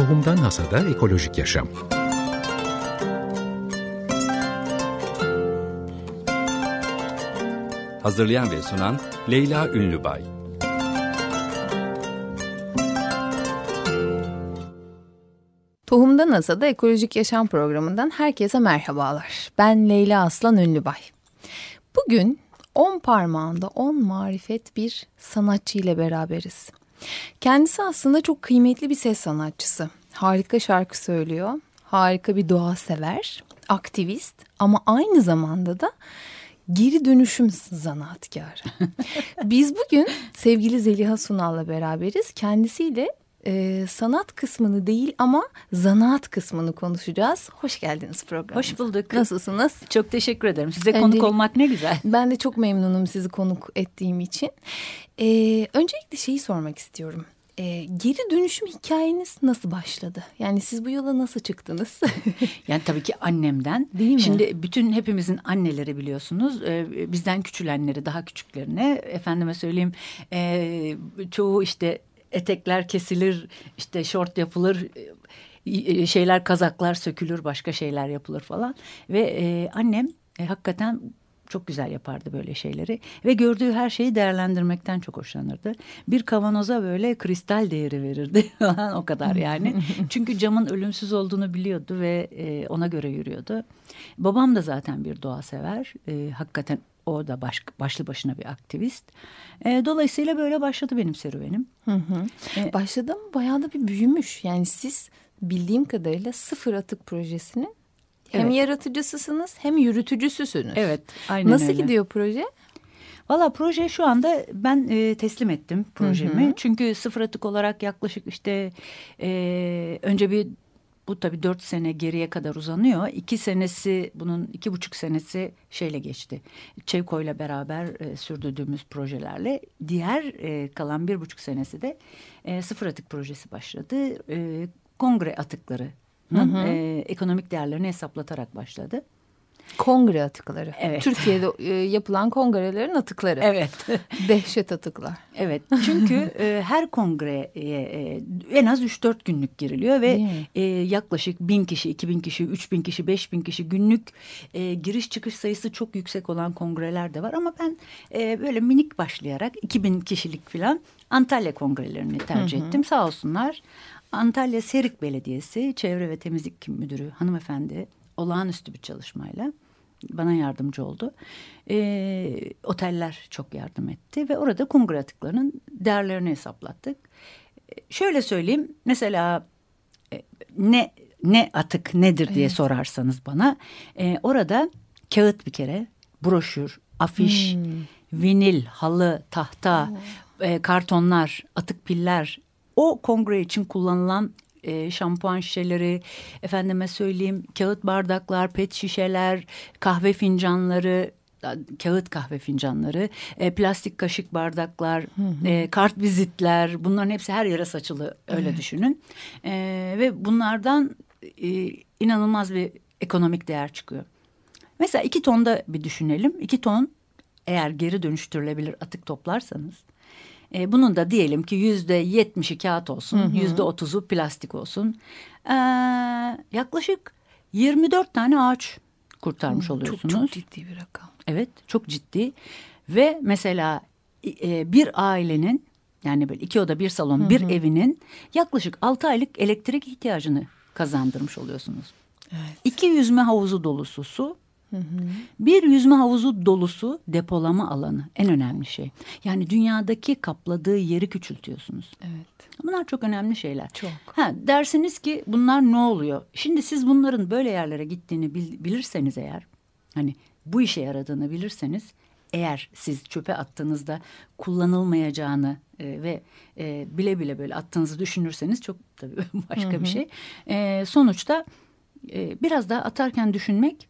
Tohumdan Hasada Ekolojik Yaşam Hazırlayan ve sunan Leyla Ünlübay Tohumdan Hasada Ekolojik Yaşam programından herkese merhabalar. Ben Leyla Aslan Ünlübay. Bugün on parmağında on marifet bir sanatçı ile beraberiz. Kendisi aslında çok kıymetli bir ses sanatçısı. Harika şarkı söylüyor, harika bir doğa sever, aktivist ama aynı zamanda da geri dönüşüm zanaatkarı. Biz bugün sevgili Zeliha Sunal'la beraberiz. Kendisiyle e, sanat kısmını değil ama zanaat kısmını konuşacağız. Hoş geldiniz programa. Hoş bulduk. Nasılsınız? Çok teşekkür ederim. Size Öncelik- konuk olmak ne güzel. Ben de çok memnunum sizi konuk ettiğim için. E, öncelikle şeyi sormak istiyorum. E, geri dönüşüm hikayeniz nasıl başladı? Yani siz bu yola nasıl çıktınız? Yani tabii ki annemden. Değil mi? Şimdi bütün hepimizin anneleri biliyorsunuz. Ee, bizden küçülenleri daha küçüklerine. Efendime söyleyeyim ee, çoğu işte etekler kesilir, işte şort yapılır, e, şeyler kazaklar sökülür, başka şeyler yapılır falan. Ve e, annem e, hakikaten çok güzel yapardı böyle şeyleri ve gördüğü her şeyi değerlendirmekten çok hoşlanırdı. Bir kavanoza böyle kristal değeri verirdi falan o kadar yani. Çünkü camın ölümsüz olduğunu biliyordu ve e, ona göre yürüyordu. Babam da zaten bir doğa sever. E, hakikaten o da baş, başlı başına bir aktivist. E, dolayısıyla böyle başladı benim serüvenim. Hı hı. E, Başladı ama bayağı da bir büyümüş. Yani siz bildiğim kadarıyla sıfır atık projesinin hem Evet. yaratıcısısınız hem yürütücüsüsünüz. Evet, aynen Nasıl öyle. gidiyor proje? Valla proje şu anda ben e, teslim ettim projemi. Hı hı. Çünkü sıfır atık olarak yaklaşık işte e, önce bir bu tabii dört sene geriye kadar uzanıyor. İki senesi bunun iki buçuk senesi şeyle geçti. Çevko'yla beraber e, sürdürdüğümüz projelerle. Diğer e, kalan bir buçuk senesi de e, sıfır atık projesi başladı. E, kongre atıkları. E, ekonomik değerlerini hesaplatarak başladı. Kongre atıkları. Evet. Türkiye'de e, yapılan kongrelerin atıkları. Evet. Dehşet atıklar. Evet çünkü e, her kongreye e, en az 3-4 günlük giriliyor ve e, yaklaşık 1000 kişi, 2000 kişi, 3000 kişi, 5000 kişi günlük e, giriş çıkış sayısı çok yüksek olan kongreler de var. Ama ben e, böyle minik başlayarak 2000 kişilik falan Antalya kongrelerini tercih ettim sağ olsunlar. Antalya Serik Belediyesi Çevre ve Temizlik Müdürü hanımefendi olağanüstü bir çalışmayla bana yardımcı oldu. Ee, oteller çok yardım etti ve orada kongre atıklarının değerlerini hesaplattık. Ee, şöyle söyleyeyim mesela e, ne ne atık nedir diye sorarsanız bana e, orada kağıt bir kere broşür, afiş, vinil, halı, tahta, e, kartonlar, atık piller o kongre için kullanılan e, şampuan şişeleri, efendime söyleyeyim kağıt bardaklar, pet şişeler, kahve fincanları, kağıt kahve fincanları, e, plastik kaşık bardaklar, e, kart vizitler bunların hepsi her yere saçılı öyle düşünün. E, ve bunlardan e, inanılmaz bir ekonomik değer çıkıyor. Mesela iki tonda bir düşünelim. İki ton eğer geri dönüştürülebilir atık toplarsanız e, bunun da diyelim ki yüzde yetmişi kağıt olsun, yüzde otuzu plastik olsun. Ee, yaklaşık 24 tane ağaç kurtarmış Çok, oluyorsunuz. çok ciddi bir rakam. Evet çok ciddi ve mesela e, bir ailenin yani böyle iki oda bir salon bir evinin yaklaşık altı aylık elektrik ihtiyacını kazandırmış oluyorsunuz. Evet. İki yüzme havuzu dolusu su bir yüzme havuzu dolusu depolama alanı en önemli şey. Yani dünyadaki kapladığı yeri küçültüyorsunuz. Evet. Bunlar çok önemli şeyler. Çok. Ha, dersiniz ki bunlar ne oluyor? Şimdi siz bunların böyle yerlere gittiğini bil- bilirseniz eğer, hani bu işe yaradığını bilirseniz, eğer siz çöpe attığınızda kullanılmayacağını e, ve e, bile bile böyle attığınızı düşünürseniz çok tabii başka bir şey. E, sonuçta e, biraz daha atarken düşünmek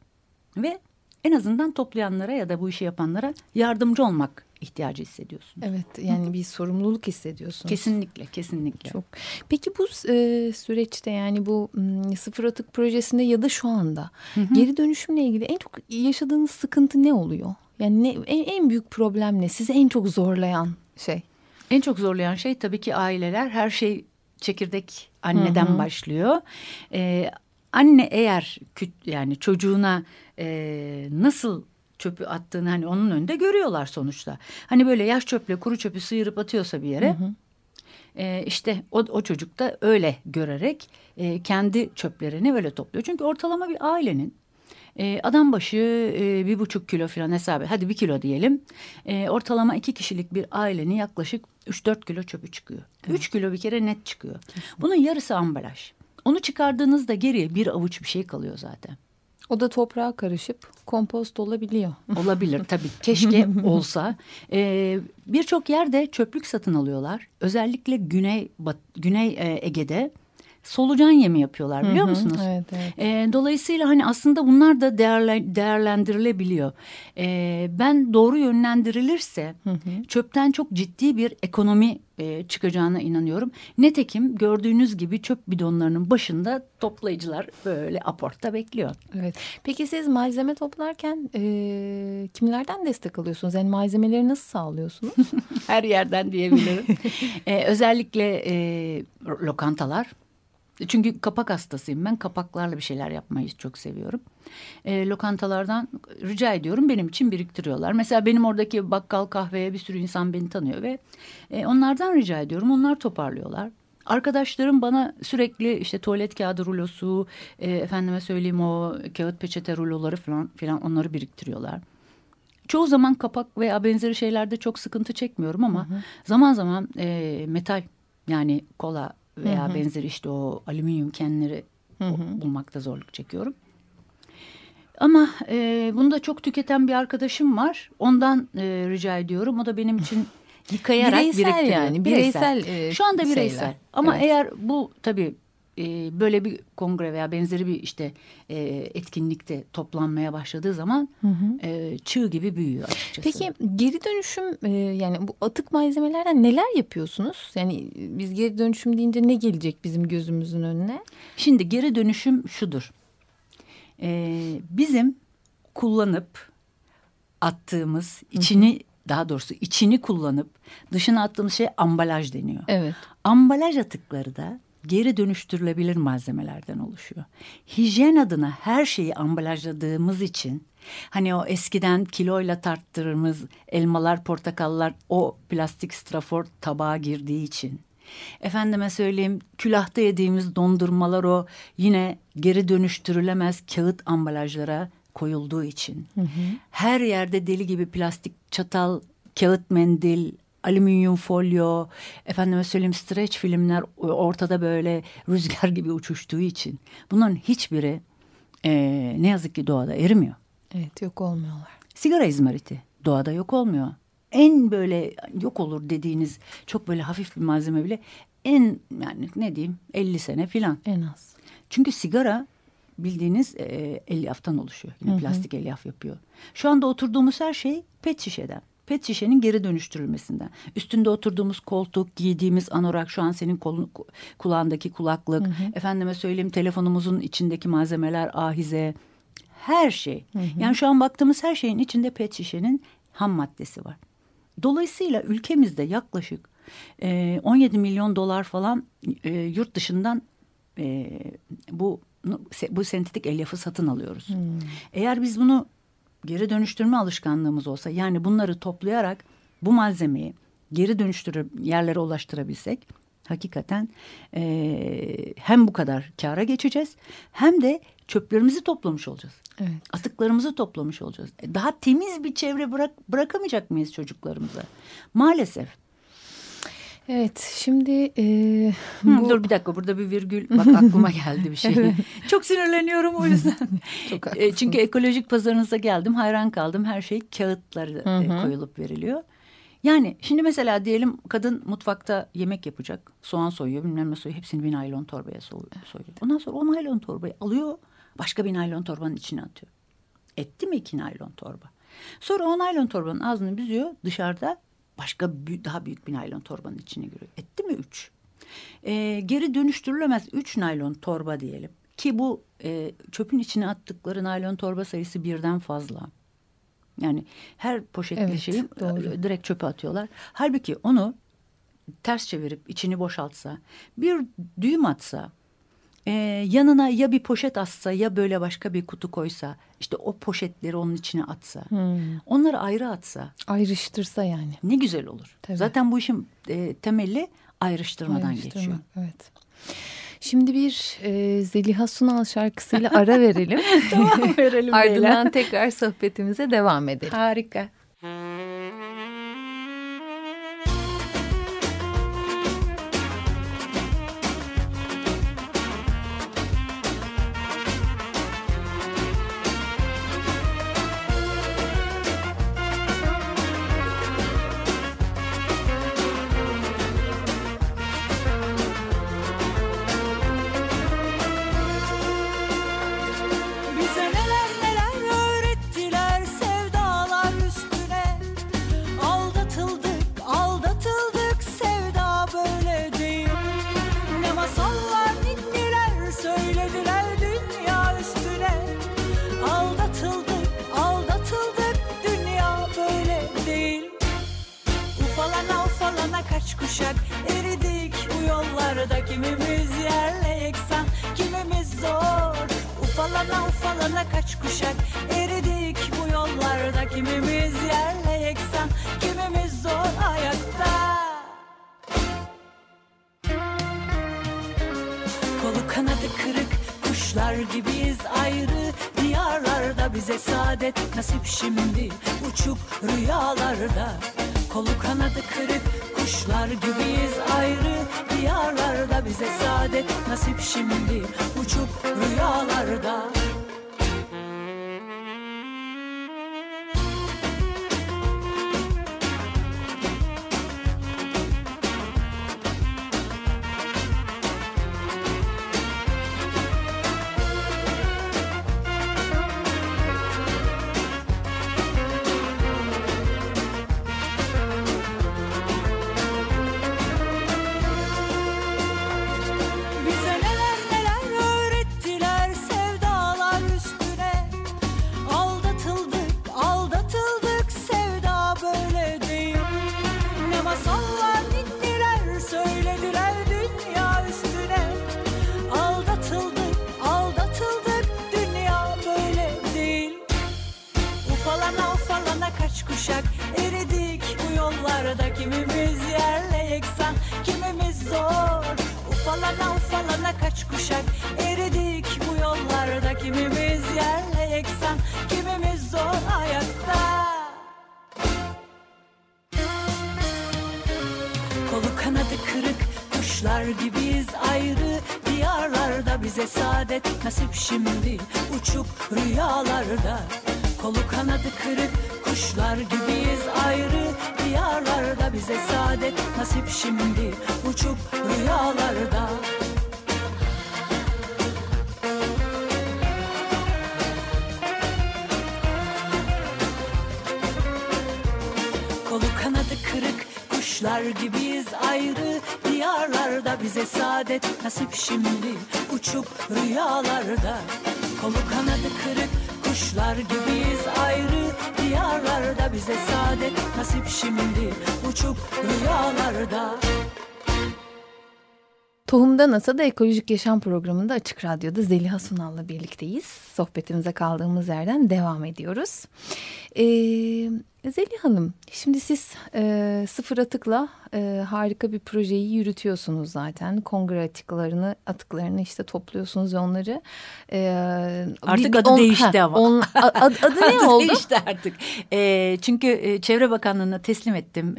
ve en azından toplayanlara ya da bu işi yapanlara yardımcı olmak ihtiyacı hissediyorsun. Evet yani bir sorumluluk hissediyorsunuz. Kesinlikle, kesinlikle. Çok. Peki bu e, süreçte yani bu m, sıfır atık projesinde ya da şu anda geri dönüşümle ilgili en çok yaşadığınız sıkıntı ne oluyor? Yani ne, en, en büyük problem ne? Sizi en çok zorlayan şey. En çok zorlayan şey tabii ki aileler her şey çekirdek anneden başlıyor. E, anne eğer yani çocuğuna e, nasıl çöpü attığını hani onun önünde görüyorlar sonuçta. Hani böyle yaş çöple kuru çöpü sıyırıp atıyorsa bir yere. Hı hı. E, işte o, o çocuk da öyle görerek e, kendi çöplerini öyle topluyor. Çünkü ortalama bir ailenin e, adam başı e, bir buçuk kilo falan hesabı hadi bir kilo diyelim. E, ortalama iki kişilik bir ailenin yaklaşık üç dört kilo çöpü çıkıyor. Evet. Üç kilo bir kere net çıkıyor. Kesinlikle. Bunun yarısı ambalaj. Onu çıkardığınızda geriye bir avuç bir şey kalıyor zaten. O da toprağa karışıp kompost olabiliyor. Olabilir tabii keşke olsa. Ee, Birçok yerde çöplük satın alıyorlar. Özellikle Güney Güney e, Ege'de solucan yemi yapıyorlar biliyor hı hı, musunuz? Evet, evet. E, dolayısıyla hani aslında bunlar da değerle, değerlendirilebiliyor. E, ben doğru yönlendirilirse hı hı. çöpten çok ciddi bir ekonomi e, çıkacağına inanıyorum. Netekim gördüğünüz gibi çöp bidonlarının başında toplayıcılar böyle aportta bekliyor. Evet. Peki siz malzeme toplarken e, kimlerden destek alıyorsunuz? Yani malzemeleri nasıl sağlıyorsunuz? Her yerden diyebilirim. e, özellikle e, lokantalar çünkü kapak hastasıyım ben. Kapaklarla bir şeyler yapmayı çok seviyorum. E, lokantalardan rica ediyorum benim için biriktiriyorlar. Mesela benim oradaki bakkal kahveye bir sürü insan beni tanıyor ve e, onlardan rica ediyorum. Onlar toparlıyorlar. Arkadaşlarım bana sürekli işte tuvalet kağıdı rulosu, e, efendime söyleyeyim o kağıt peçete ruloları falan filan onları biriktiriyorlar. Çoğu zaman kapak veya benzeri şeylerde çok sıkıntı çekmiyorum ama hı hı. zaman zaman e, metal yani kola veya hı hı. benzeri işte o alüminyum kenleri hı hı. bulmakta zorluk çekiyorum. Ama e, bunu da çok tüketen bir arkadaşım var. Ondan e, rica ediyorum. O da benim için yıkayarak bireysel biriktiriyor. yani bireysel. bireysel e, Şu anda bireysel. Şeyler. Ama evet. eğer bu tabii e, böyle bir kongre veya benzeri bir işte e, etkinlikte toplanmaya başladığı zaman hı hı. E, çığ gibi büyüyor açıkçası. Peki geri dönüşüm e, yani bu atık malzemelerden neler yapıyorsunuz? Yani biz geri dönüşüm deyince ne gelecek bizim gözümüzün önüne? Şimdi geri dönüşüm şudur. E, bizim kullanıp attığımız içini hı hı daha doğrusu içini kullanıp dışına attığımız şey ambalaj deniyor. Evet. Ambalaj atıkları da geri dönüştürülebilir malzemelerden oluşuyor. Hijyen adına her şeyi ambalajladığımız için hani o eskiden kiloyla tarttırdığımız elmalar, portakallar o plastik strafor tabağa girdiği için Efendime söyleyeyim külahta yediğimiz dondurmalar o yine geri dönüştürülemez kağıt ambalajlara koyulduğu için. Hı hı. Her yerde deli gibi plastik çatal, kağıt mendil, alüminyum folyo, efendime söyleyeyim streç filmler ortada böyle rüzgar gibi uçuştuğu için bunların hiçbiri e, ne yazık ki doğada erimiyor. Evet yok olmuyorlar. Sigara izmariti doğada yok olmuyor. En böyle yok olur dediğiniz çok böyle hafif bir malzeme bile en yani ne diyeyim 50 sene filan. En az. Çünkü sigara bildiğiniz e, elyaftan oluşuyor. Yine hı hı. plastik elyaf yapıyor. Şu anda oturduğumuz her şey pet şişeden pet şişenin geri dönüştürülmesinden. Üstünde oturduğumuz koltuk, giydiğimiz anorak, şu an senin kolun, kulağındaki kulaklık, hı hı. efendime söyleyeyim telefonumuzun içindeki malzemeler, ahize, her şey. Hı hı. Yani şu an baktığımız her şeyin içinde pet şişenin ham maddesi var. Dolayısıyla ülkemizde yaklaşık e, 17 milyon dolar falan e, yurt dışından e, bu bu sentetik elyafı satın alıyoruz. Hmm. Eğer biz bunu geri dönüştürme alışkanlığımız olsa yani bunları toplayarak bu malzemeyi geri dönüştürüp yerlere ulaştırabilsek hakikaten e, hem bu kadar kâra geçeceğiz hem de çöplerimizi toplamış olacağız. Evet. Atıklarımızı toplamış olacağız. E, daha temiz bir çevre bırak, bırakamayacak mıyız çocuklarımıza? Maalesef. Evet şimdi e, bu... dur bir dakika burada bir virgül bak aklıma geldi bir şey. evet. Çok sinirleniyorum o yüzden. Çok e, çünkü ekolojik pazarınıza geldim hayran kaldım her şey kağıtları koyulup veriliyor. Yani şimdi mesela diyelim kadın mutfakta yemek yapacak soğan soyuyor bilmem ne soyuyor hepsini bir naylon torbaya soyuyor. Ondan sonra o naylon torbayı alıyor başka bir naylon torbanın içine atıyor. Etti mi iki naylon torba? Sonra o naylon torbanın ağzını büzüyor dışarıda başka daha büyük bir naylon torbanın içine giriyor. Etti mi üç? E, geri dönüştürülemez üç naylon torba diyelim. Ki bu e, çöpün içine attıkları naylon torba sayısı birden fazla. Yani her poşetli evet, şeyi doğru. direkt çöpe atıyorlar. Halbuki onu ters çevirip içini boşaltsa, bir düğüm atsa, e, yanına ya bir poşet atsa ya böyle başka bir kutu koysa, işte o poşetleri onun içine atsa, Hmm. onları ayrı atsa Ayrıştırsa yani. ne güzel olur. Tabii. Zaten bu işin e, temeli ayrıştırmadan Ayrıştırmak, geçiyor. Evet. Şimdi bir e, Zeliha Sunal şarkısıyla ara verelim. Tamam verelim Ardından tekrar sohbetimize devam edelim. Harika. Ufalana kaç kuşak. Eridik bu yollarda. Kimimiz yerle yeksan kimimiz zor ayakta Kolu kanadı kırık kuşlar gibiyiz ayrı. Diyarlarda bize saadet nasip şimdi. Uçup rüyalarda. Kolu kanadı kırık kuşlar gibiyiz ayrı. Diyarlarda bize saadet nasip şimdi. Uçup rüyalarda Kimimiz yerle yeksan kimimiz zor ayakta Kolu kanadı kırık kuşlar gibiyiz ayrı. Diyarlarda bize saadet nasip şimdi Uçup rüyalarda. Kolu kanadı kırık kuşlar gibiyiz ayrı. Diyarlarda bize saadet nasip şimdi Uçup rüyalarda kuşlar gibiyiz ayrı Diyarlarda bize saadet nasip şimdi Uçup rüyalarda Kolu kanadı kırık kuşlar gibiyiz ayrı Diyarlarda bize saadet nasip şimdi Uçup rüyalarda Tohumda NASA'da Ekolojik Yaşam programında Açık Radyo'da Zeliha Sunal'la birlikteyiz. Sohbetimize kaldığımız yerden devam ediyoruz. Ee, Zeliha Hanım, şimdi siz e, sıfır atıkla e, harika bir projeyi yürütüyorsunuz zaten. Kongre atıklarını, atıklarını işte topluyorsunuz ve onları... E, Artık bir- adı değişti ama. on- a- adı, ne Adı oldu? değişti artık. Ee, çünkü e, Çevre Bakanlığı'na teslim ettim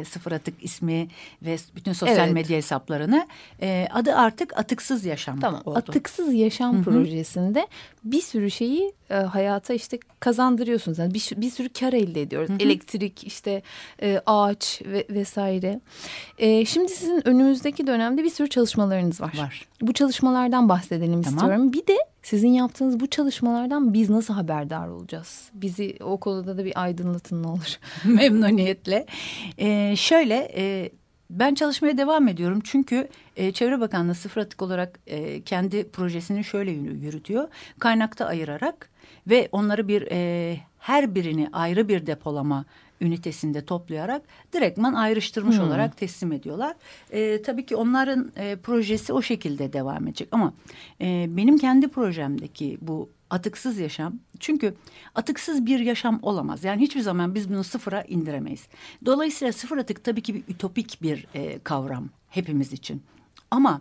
e, sıfır atık ismi ve bütün sosyal Evet. medya hesaplarını. E, adı artık Atıksız Yaşam Tamam. oldu. Atıksız Yaşam projesinde bir sürü şeyi e, hayata işte kazandırıyorsunuz. Yani bir, bir sürü kar elde ediyoruz. Elektrik, işte e, ağaç ve vesaire. E, şimdi sizin önümüzdeki dönemde bir sürü çalışmalarınız var. Var. Bu çalışmalardan bahsedelim Tamam. istiyorum. Bir de sizin yaptığınız bu çalışmalardan biz nasıl haberdar olacağız? Bizi o konuda da bir aydınlatın ne olur. Memnuniyetle. Ee, şöyle e, ben çalışmaya devam ediyorum çünkü e, Çevre Bakanlığı sıfır atık olarak e, kendi projesini şöyle yürü- yürütüyor. Kaynakta ayırarak ve onları bir e, her birini ayrı bir depolama ünitesinde toplayarak direktman ayrıştırmış Hmm. olarak teslim ediyorlar. E, tabii ki onların e, projesi o şekilde devam edecek ama e, benim kendi projemdeki bu atıksız yaşam çünkü atıksız bir yaşam olamaz. Yani hiçbir zaman biz bunu sıfıra indiremeyiz. Dolayısıyla sıfır atık tabii ki bir ütopik bir e, kavram hepimiz için. Ama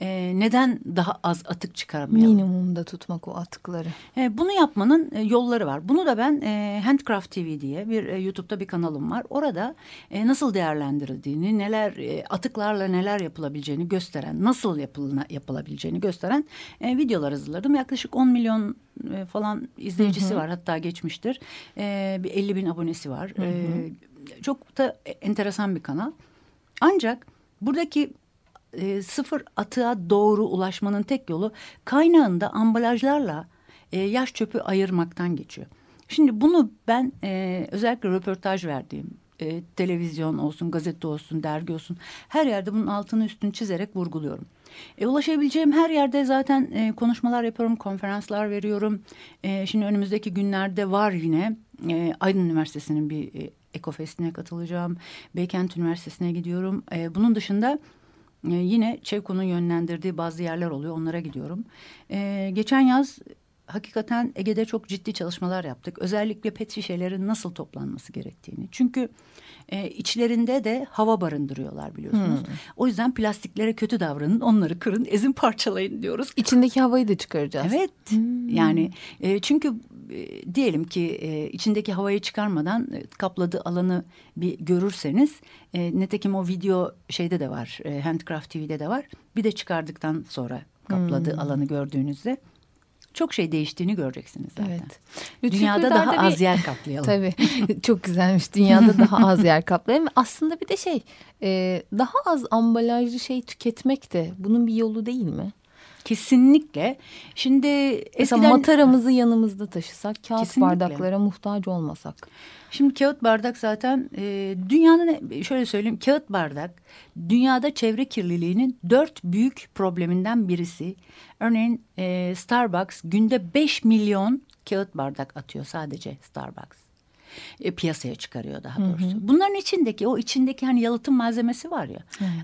e, neden daha az atık çıkarmayalım? Minimumda tutmak o atıkları. E, bunu yapmanın e, yolları var. Bunu da ben e, Handcraft TV diye bir e, YouTube'da bir kanalım var. Orada e, nasıl değerlendirildiğini, neler e, atıklarla neler yapılabileceğini gösteren, nasıl yapılına, yapılabileceğini gösteren e, videolar hazırladım. Yaklaşık 10 milyon e, falan izleyicisi var. Hatta geçmiştir. E, bir 50 bin abonesi var. E, çok da enteresan bir kanal. Ancak buradaki e, sıfır atığa doğru ulaşmanın tek yolu kaynağında ambalajlarla e, yaş çöpü ayırmaktan geçiyor. Şimdi bunu ben e, özellikle röportaj verdiğim e, televizyon olsun, gazete olsun, dergi olsun her yerde bunun altını üstünü çizerek vurguluyorum. E, ulaşabileceğim her yerde zaten e, konuşmalar yapıyorum, konferanslar veriyorum. E, şimdi önümüzdeki günlerde var yine e, Aydın Üniversitesi'nin bir e, Ekofest'ine katılacağım. Beykent Üniversitesi'ne gidiyorum. E, bunun dışında e, yine Çevko'nun yönlendirdiği bazı yerler oluyor. Onlara gidiyorum. E, geçen yaz hakikaten Ege'de çok ciddi çalışmalar yaptık. Özellikle pet şişelerin nasıl toplanması gerektiğini. Çünkü e, içlerinde de hava barındırıyorlar biliyorsunuz. O yüzden plastiklere kötü davranın, onları kırın, ezin parçalayın diyoruz. İçindeki havayı da çıkaracağız. Evet. Yani e, çünkü e, diyelim ki e, içindeki havayı çıkarmadan e, kapladığı alanı bir görürseniz e, netekim o video şeyde de var. E, Handcraft TV'de de var. Bir de çıkardıktan sonra kapladığı alanı gördüğünüzde çok şey değiştiğini göreceksiniz zaten. Evet. Lütfü Dünyada daha bir- az yer kaplayalım. Tabii çok güzelmiş. Dünyada daha az yer kaplayalım. Aslında bir de şey e, daha az ambalajlı şey tüketmek de bunun bir yolu değil mi? Kesinlikle. Şimdi Mesela eskiden mataramızı yanımızda taşısak, kağıt Kesinlikle. bardaklara muhtaç olmasak. Şimdi kağıt bardak zaten e, dünyanın şöyle söyleyeyim kağıt bardak dünyada çevre kirliliğinin dört büyük probleminden birisi. Örneğin e, Starbucks günde 5 milyon kağıt bardak atıyor sadece Starbucks. E, piyasaya çıkarıyor daha doğrusu. Bunların içindeki o içindeki hani yalıtım malzemesi var ya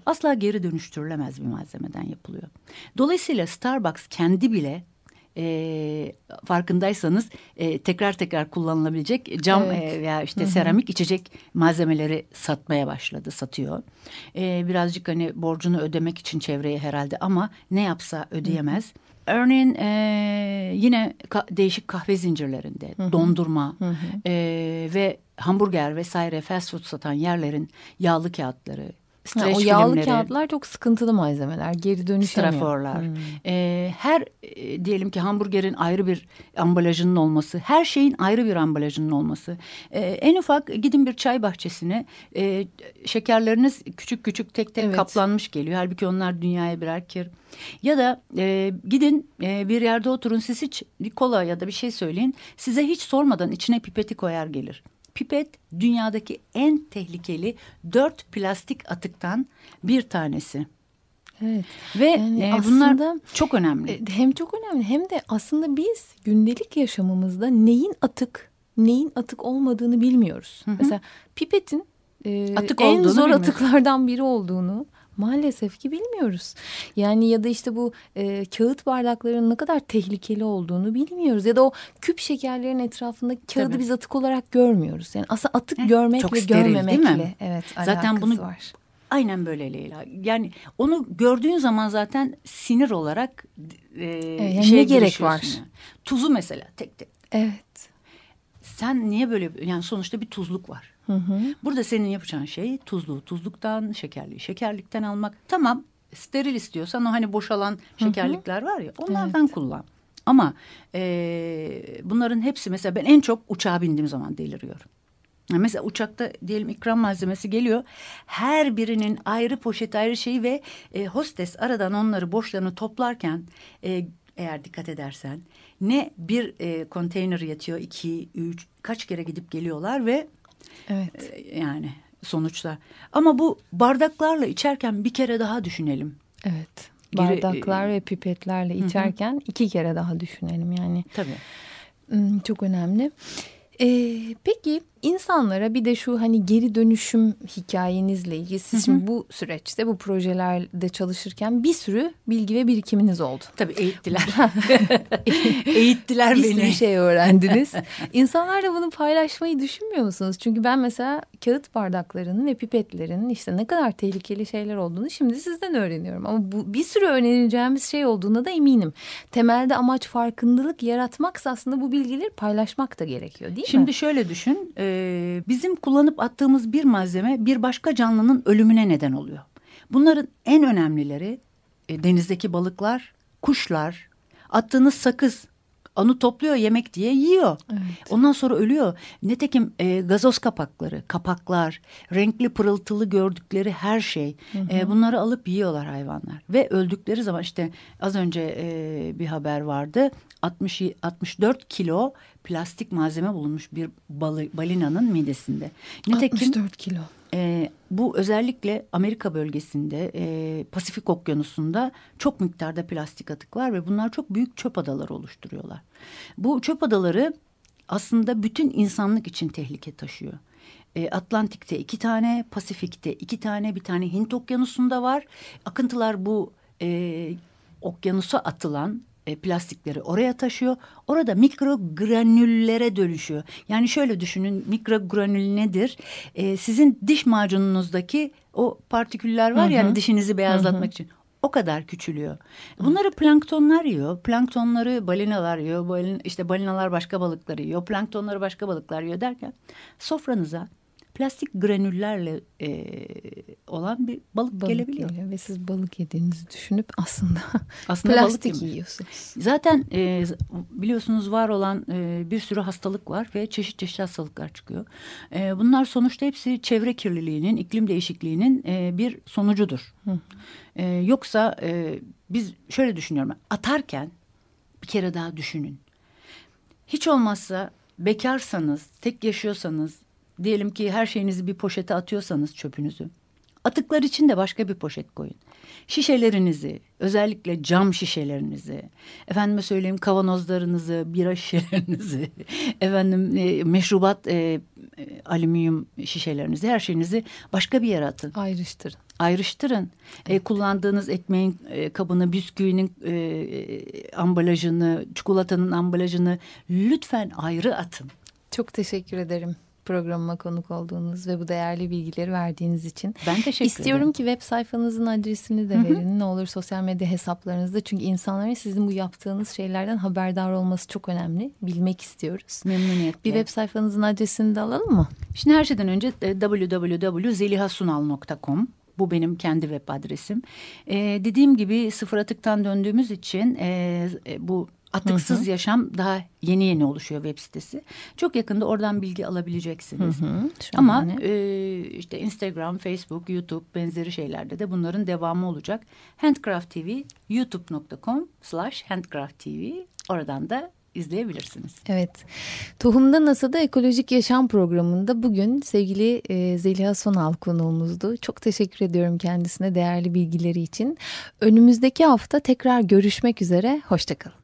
asla geri dönüştürülemez bir malzemeden yapılıyor. Dolayısıyla Starbucks kendi bile e, farkındaysanız e, tekrar tekrar kullanılabilecek cam Evet. e, veya işte seramik içecek malzemeleri satmaya başladı, satıyor. E, birazcık hani borcunu ödemek için çevreye herhalde ama ne yapsa ödeyemez. Örneğin e, yine ka- değişik kahve zincirlerinde dondurma e, ve hamburger vesaire fast food satan yerlerin yağlı kağıtları, Ha, streç o yağlı filmleri, kağıtlar çok sıkıntılı malzemeler. Geri dönüşemiyor. straforlar. Ee, her e, diyelim ki hamburgerin ayrı bir ambalajının olması, her şeyin ayrı bir ambalajının olması. Ee, en ufak gidin bir çay bahçesine e, şekerleriniz küçük küçük tek tek Evet. kaplanmış geliyor. Halbuki onlar dünyaya birer kir. Ya da e, gidin e, bir yerde oturun siz hiç bir kola ya da bir şey söyleyin. Size hiç sormadan içine pipeti koyar gelir. Pipet dünyadaki en tehlikeli dört plastik atıktan bir tanesi. Evet. Ve Yani e, bunlar çok önemli. E, Hem çok önemli hem de aslında biz gündelik yaşamımızda neyin atık, neyin atık olmadığını bilmiyoruz. Mesela pipetin e, Atık en zor bilmiyoruz. atıklardan biri olduğunu maalesef ki bilmiyoruz. Yani ya da işte bu e, kağıt bardakların ne kadar tehlikeli olduğunu bilmiyoruz. Ya da o küp şekerlerin etrafındaki kağıdı Tabii. biz atık olarak görmüyoruz. Yani aslında atık Heh, görmekle çok steril, değil mi? görmemekle evet Zaten bunu- var. Aynen böyle Leyla. Yani onu gördüğün zaman zaten sinir olarak e, yani şeye ne gerek var? yani. Tuzu mesela tek tek. Evet. Sen niye böyle yani sonuçta bir tuzluk var. Hı hı. Burada senin yapacağın şey tuzluğu tuzluktan, şekerliği şekerlikten almak. Tamam steril istiyorsan o hani boşalan şekerlikler var ya onlardan kullan. Ama e, bunların hepsi mesela ben en çok uçağa bindiğim zaman deliriyorum. Mesela uçakta diyelim ikram malzemesi geliyor. Her birinin ayrı poşet ayrı şeyi ve e, hostes aradan onları boşlarını toplarken e, eğer dikkat edersen ne bir e, konteyner yatıyor iki üç kaç kere gidip geliyorlar ve Evet. e, yani sonuçta. Ama bu bardaklarla içerken bir kere daha düşünelim. Evet. Geri- Bardaklar ve pipetlerle içerken iki kere daha düşünelim yani. Tabii. Hmm, Çok önemli. Ee, peki insanlara bir de şu hani geri dönüşüm hikayenizle ilgili siz şimdi bu süreçte bu projelerde çalışırken bir sürü bilgi ve birikiminiz oldu. Tabii eğittiler. eğittiler bir beni. sürü şey öğrendiniz. İnsanlarla bunu paylaşmayı düşünmüyor musunuz? Çünkü ben mesela kağıt bardaklarının ve pipetlerin işte ne kadar tehlikeli şeyler olduğunu şimdi sizden öğreniyorum. Ama bu bir sürü öğreneceğimiz şey olduğuna da eminim. Temelde amaç farkındalık yaratmaksa aslında bu bilgileri paylaşmak da gerekiyor değil mi? Şimdi şöyle düşün. e, bizim kullanıp attığımız bir malzeme bir başka canlının ölümüne neden oluyor. Bunların en önemlileri e, denizdeki balıklar, kuşlar, attığınız sakız. Onu topluyor yemek diye yiyor. Ondan sonra ölüyor. Nitekim e, gazoz kapakları, kapaklar, renkli pırıltılı gördükleri her şey. E, bunları alıp yiyorlar hayvanlar. Ve öldükleri zaman işte az önce e, bir haber vardı. 60 64 kilo plastik malzeme bulunmuş bir balı, balinanın midesinde. Nitekim 64 kilo. E, bu özellikle Amerika bölgesinde e, Pasifik Okyanusu'nda çok miktarda plastik atık var ve bunlar çok büyük çöp adaları oluşturuyorlar. Bu çöp adaları aslında bütün insanlık için tehlike taşıyor. E, Atlantik'te iki tane, Pasifik'te iki tane, bir tane Hint Okyanusu'nda var. Akıntılar bu e, okyanusa atılan e, plastikleri oraya taşıyor. Orada mikrogranüllere dönüşüyor. Yani şöyle düşünün mikrogranül nedir? E, sizin diş macununuzdaki o partiküller var ya hani dişinizi beyazlatmak için. O kadar küçülüyor. Bunları planktonlar yiyor. Planktonları balinalar yiyor. Balin, işte balinalar başka balıkları yiyor. Planktonları başka balıklar yiyor derken sofranıza plastik granüllerle e, olan bir balık, Balık gelebiliyor. geliyor ve siz balık yediğinizi düşünüp aslında, Aslında plastik yiyorsunuz. Zaten e, biliyorsunuz var olan e, bir sürü hastalık var ve çeşit çeşit hastalıklar çıkıyor. E, bunlar sonuçta hepsi çevre kirliliğinin, iklim değişikliğinin e, bir sonucudur. E, yoksa e, biz şöyle düşünüyorum. Atarken bir kere daha düşünün. Hiç olmazsa bekarsanız, tek yaşıyorsanız, diyelim ki her şeyinizi bir poşete atıyorsanız çöpünüzü. Atıklar için de başka bir poşet koyun. Şişelerinizi, özellikle cam şişelerinizi, efendime söyleyeyim kavanozlarınızı, bira şişelerinizi, efendim e, meşrubat e, e, alüminyum şişelerinizi, her şeyinizi başka bir yere atın. Ayrıştırın. Ayrıştırın. E, kullandığınız ekmeğin e, kabını, bisküvinin e, ambalajını, çikolatanın ambalajını lütfen ayrı atın. Çok teşekkür ederim programıma konuk olduğunuz ve bu değerli bilgileri verdiğiniz için. Ben teşekkür İstiyorum ederim. ki web sayfanızın adresini de verin. Ne olur sosyal medya hesaplarınızda. Çünkü insanların sizin bu yaptığınız şeylerden haberdar olması çok önemli. Bilmek istiyoruz. Memnuniyetle. Bir web sayfanızın adresini de alalım mı? Şimdi her şeyden önce e, www.zelihasunal.com bu benim kendi web adresim. E, dediğim gibi sıfır atıktan döndüğümüz için e, e, bu atıksız yaşam daha yeni yeni oluşuyor web sitesi. Çok yakında oradan bilgi alabileceksiniz. Hı, Ama şahane. e, işte Instagram, Facebook, YouTube benzeri şeylerde de bunların devamı olacak. Handcraft TV youtube.com slash handcraft TV oradan da izleyebilirsiniz. Evet. Tohumda NASA'da Ekolojik Yaşam programında bugün sevgili e, Zeliha Sonal konuğumuzdu. Çok teşekkür ediyorum kendisine değerli bilgileri için. Önümüzdeki hafta tekrar görüşmek üzere. Hoşçakalın.